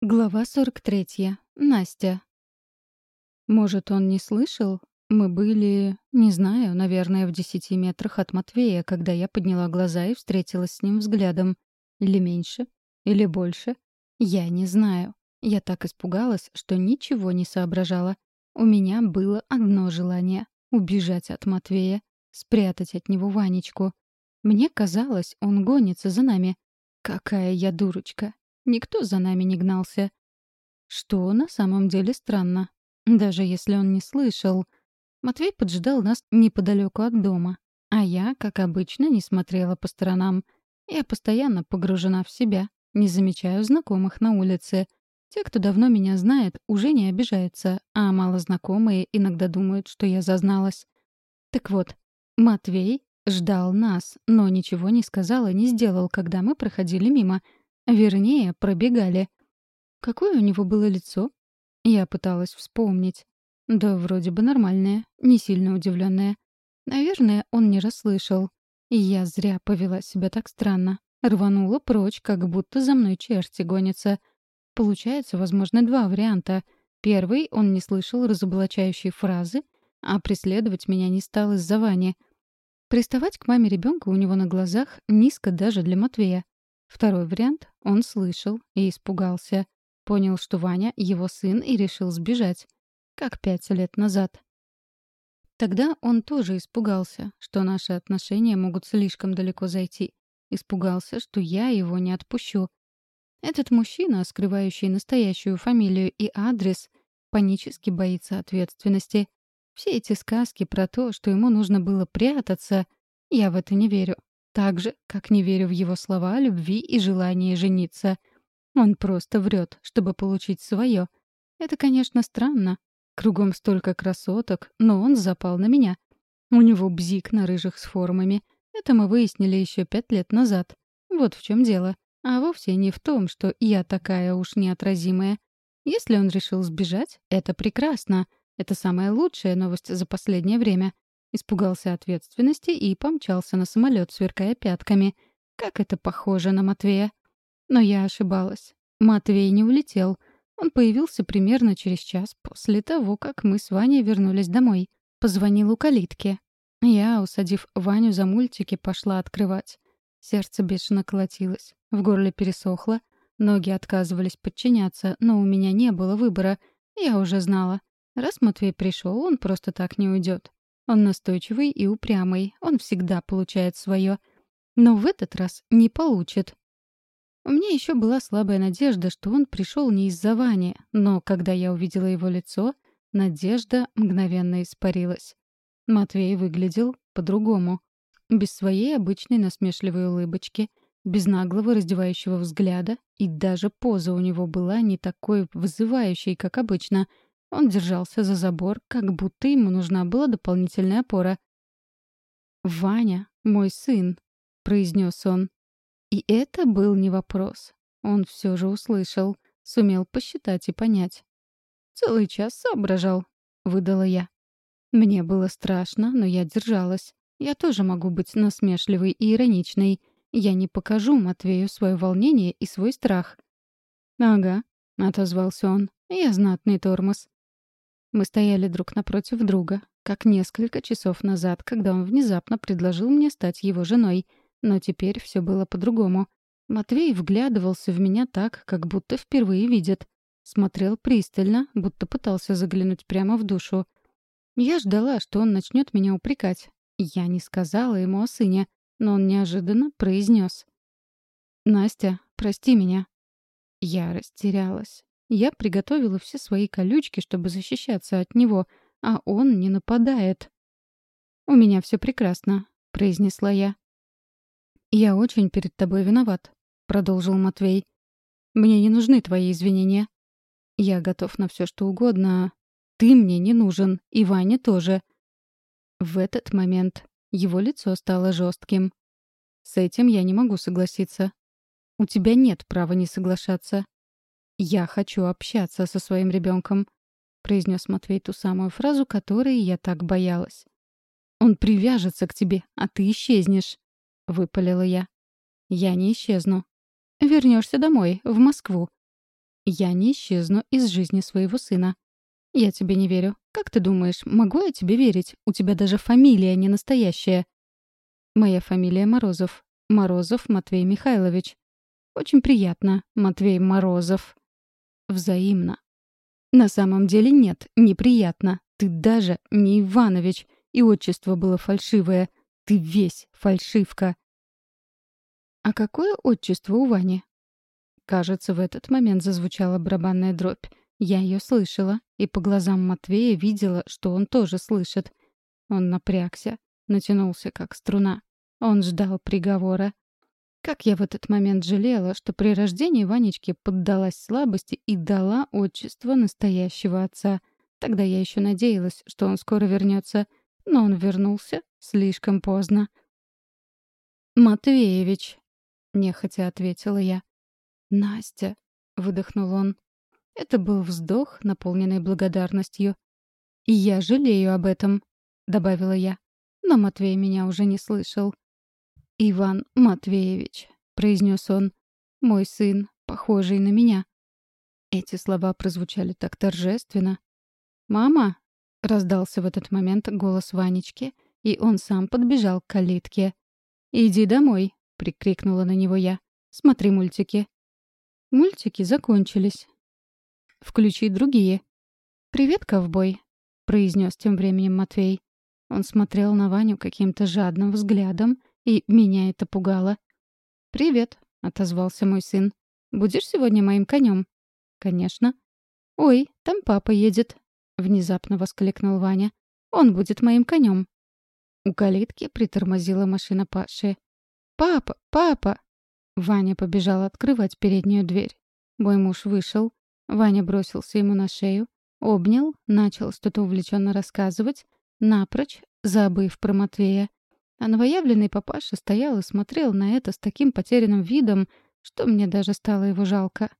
Глава 43. Настя. Может, он не слышал? Мы были, не знаю, наверное, в десяти метрах от Матвея, когда я подняла глаза и встретилась с ним взглядом. Или меньше? Или больше? Я не знаю. Я так испугалась, что ничего не соображала. У меня было одно желание — убежать от Матвея, спрятать от него Ванечку. Мне казалось, он гонится за нами. Какая я дурочка. Никто за нами не гнался. Что на самом деле странно. Даже если он не слышал. Матвей поджидал нас неподалеку от дома. А я, как обычно, не смотрела по сторонам. Я постоянно погружена в себя, не замечаю знакомых на улице. Те, кто давно меня знает, уже не обижаются, а малознакомые иногда думают, что я зазналась. Так вот, Матвей ждал нас, но ничего не сказал и не сделал, когда мы проходили мимо — Вернее, пробегали. Какое у него было лицо? Я пыталась вспомнить. Да вроде бы нормальное, не сильно удивленное. Наверное, он не расслышал. Я зря повела себя так странно. Рванула прочь, как будто за мной черти гонятся. Получается, возможно, два варианта. Первый — он не слышал разоблачающей фразы, а преследовать меня не стал из-за Вани. Приставать к маме ребенка у него на глазах низко даже для Матвея. Второй вариант — он слышал и испугался. Понял, что Ваня — его сын, и решил сбежать. Как пять лет назад. Тогда он тоже испугался, что наши отношения могут слишком далеко зайти. Испугался, что я его не отпущу. Этот мужчина, скрывающий настоящую фамилию и адрес, панически боится ответственности. Все эти сказки про то, что ему нужно было прятаться, я в это не верю. Так же, как не верю в его слова о любви и желании жениться. Он просто врет, чтобы получить свое. Это, конечно, странно. Кругом столько красоток, но он запал на меня. У него бзик на рыжих с формами. Это мы выяснили еще пять лет назад. Вот в чем дело. А вовсе не в том, что я такая уж неотразимая. Если он решил сбежать, это прекрасно. Это самая лучшая новость за последнее время. Испугался ответственности и помчался на самолет, сверкая пятками. Как это похоже на Матвея. Но я ошибалась. Матвей не улетел. Он появился примерно через час после того, как мы с Ваней вернулись домой. Позвонил у калитки. Я, усадив Ваню за мультики, пошла открывать. Сердце бешено колотилось, в горле пересохло, ноги отказывались подчиняться, но у меня не было выбора. Я уже знала. Раз Матвей пришел, он просто так не уйдет. Он настойчивый и упрямый, он всегда получает свое. Но в этот раз не получит. У меня еще была слабая надежда, что он пришел не из-за Вани, но когда я увидела его лицо, надежда мгновенно испарилась. Матвей выглядел по-другому. Без своей обычной насмешливой улыбочки, без наглого раздевающего взгляда, и даже поза у него была не такой вызывающей, как обычно — он держался за забор, как будто ему нужна была дополнительная опора. «Ваня, мой сын», — произнес он. И это был не вопрос. Он все же услышал, сумел посчитать и понять. «Целый час соображал», — выдала я. Мне было страшно, но я держалась. Я тоже могу быть насмешливой и ироничной. Я не покажу Матвею свое волнение и свой страх. «Ага», — отозвался он, — «я знатный тормоз. Мы стояли друг напротив друга, как несколько часов назад, когда он внезапно предложил мне стать его женой. Но теперь все было по-другому. Матвей вглядывался в меня так, как будто впервые видит. Смотрел пристально, будто пытался заглянуть прямо в душу. Я ждала, что он начнет меня упрекать. Я не сказала ему о сыне, но он неожиданно произнес. «Настя, прости меня». Я растерялась. Я приготовила все свои колючки, чтобы защищаться от него, а он не нападает. «У меня все прекрасно», — произнесла я. «Я очень перед тобой виноват», — продолжил Матвей. «Мне не нужны твои извинения. Я готов на все, что угодно. Ты мне не нужен, и Ваня тоже». В этот момент его лицо стало жестким. «С этим я не могу согласиться. У тебя нет права не соглашаться. «Я хочу общаться со своим ребенком», — произнес Матвей ту самую фразу, которой я так боялась. «Он привяжется к тебе, а ты исчезнешь», — выпалила я. «Я не исчезну. Вернешься домой, в Москву». Я не исчезну из жизни своего сына. Я тебе не верю. Как ты думаешь, могу я тебе верить? У тебя даже фамилия не настоящая. Моя фамилия Морозов. Морозов Матвей Михайлович. Очень приятно, Матвей Морозов. Взаимно. На самом деле нет, неприятно. Ты даже не Иванович, и отчество было фальшивое. Ты весь фальшивка. А какое отчество у Вани? Кажется, в этот момент зазвучала барабанная дробь. Я ее слышала, и по глазам Матвея видела, что он тоже слышит. Он напрягся, натянулся как струна. Он ждал приговора. Как я в этот момент жалела, что при рождении Ванечки поддалась слабости и дала отчество настоящего отца. Тогда я еще надеялась, что он скоро вернется, но он вернулся слишком поздно. «Матвеевич», — нехотя ответила я. «Настя», — выдохнул он. Это был вздох, наполненный благодарностью. «И я жалею об этом», — добавила я. Но Матвей меня уже не слышал. «Иван Матвеевич», — произнес он, — «мой сын, похожий на меня». Эти слова прозвучали так торжественно. «Мама!» — раздался в этот момент голос Ванечки, и он сам подбежал к калитке. «Иди домой!» — прикрикнула на него я. «Смотри мультики». Мультики закончились. «Включи другие». «Привет, ковбой», — произнес тем временем Матвей. Он смотрел на Ваню каким-то жадным взглядом, и меня это пугало. «Привет», — отозвался мой сын. «Будешь сегодня моим конем?» «Конечно». «Ой, там папа едет», — внезапно воскликнул Ваня. «Он будет моим конем». У калитки притормозила машина Паши. «Папа! Папа!» Ваня побежал открывать переднюю дверь. Мой муж вышел. Ваня бросился ему на шею, обнял, начал что-то увлеченно рассказывать, напрочь забыв про Матвея. А новоявленный папаша стоял и смотрел на это с таким потерянным видом, что мне даже стало его жалко.